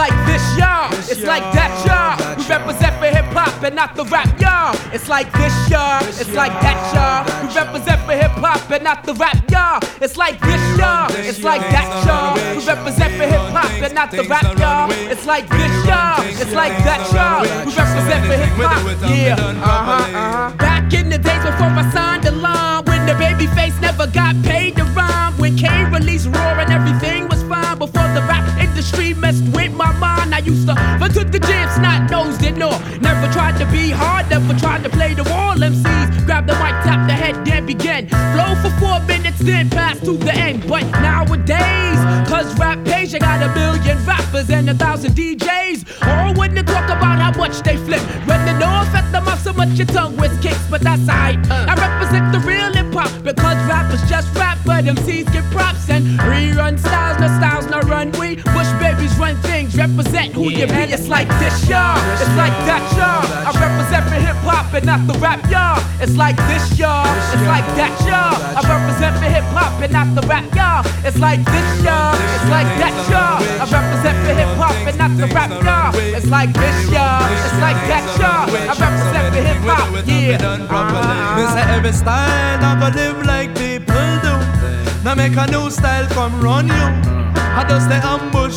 like this, y'all. It's like that, y'all. We represent for hip hop and not the rap, y'all. It's like this, y'all. It's like that, y'all. We represent for hip hop and not the rap, y'all. It's like this, y'all. It's like that, y'all. We represent for hip hop and not the rap, y'all. It's like this, y'all. It's like that, y'all. We represent for hip hop, yeah. Uh huh, mind. I used to the gym, snot nosed it no. Never tried to be hard, never tried to play the wall. MCs grab the mic, tap the head, then begin. Flow for four minutes, then pass to the end. But nowadays, cause rap page, you got a million rappers and a thousand DJs. All when they talk about how much they flip. When they know affect them off so much your tongue with kicks, but that's alright. I represent the real hip hop because rappers just rap, but MCs get props and rerun styles, you be. It's like this, y'all. It's like that, y'all. I represent for hip hop and not the rap, y'all. It's like this, y'all. It's like that, y'all. I represent for hip hop and not the rap, y'all. It's like this, y'all. It's like that, y'all. I represent for hip hop and not the rap, y'all. It's like this, y'all. It's like that, y'all. I represent for hip hop, yeah. Me every style not gonna live like people do. Now make a new style come run you. I just the ambush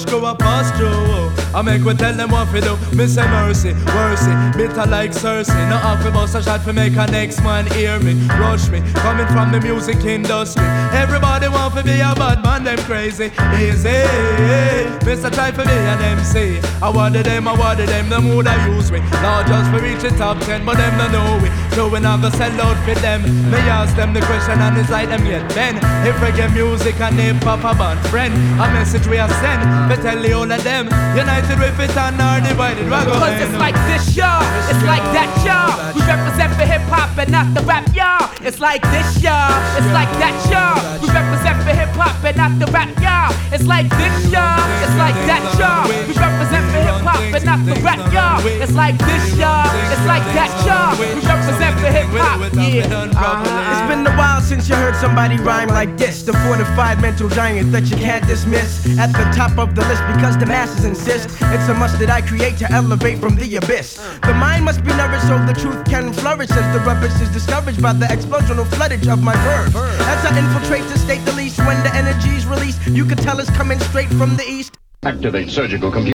I make we tell them what we do. Me say mercy, mercy, bitter like Cersei. No half we bust a shot for make a next man hear me, rush me. Coming from the music industry, everybody want to be a bad man, them crazy. Easy, Mr. Try for me and MC. I wanted them, I wanted them, them would I use me. Not just for the top ten, but them don't know we. So I go sell out for them, me ask them the question and it's like them yet. Then if reggae music and hip hop band friend, a message we are send. But tell the all of them, united with it and are divided. We're Cause it's like this, y'all. It's like that, y'all. We represent for hip hop and not the rap, y'all. It's like this, y'all. It's like that, y'all. We represent for hip hop and not the rap, y'all. It's like this, y'all. It's like that, y'all. We represent for hip hop and not the rap, y'all. It's like this, y'all. It's like that, y'all. We represent for hip hop, yeah. Uh-huh. Since you heard somebody rhyme like this. The fortified mental giant that you can't dismiss. At the top of the list because the masses insist. It's a must that I create to elevate from the abyss. The mind must be nourished so the truth can flourish as the rubbish is discouraged by the explosional floodage of my verbs. As I infiltrate the state, the least when the energy's released, you can tell it's coming straight from the east. Activate surgical computer.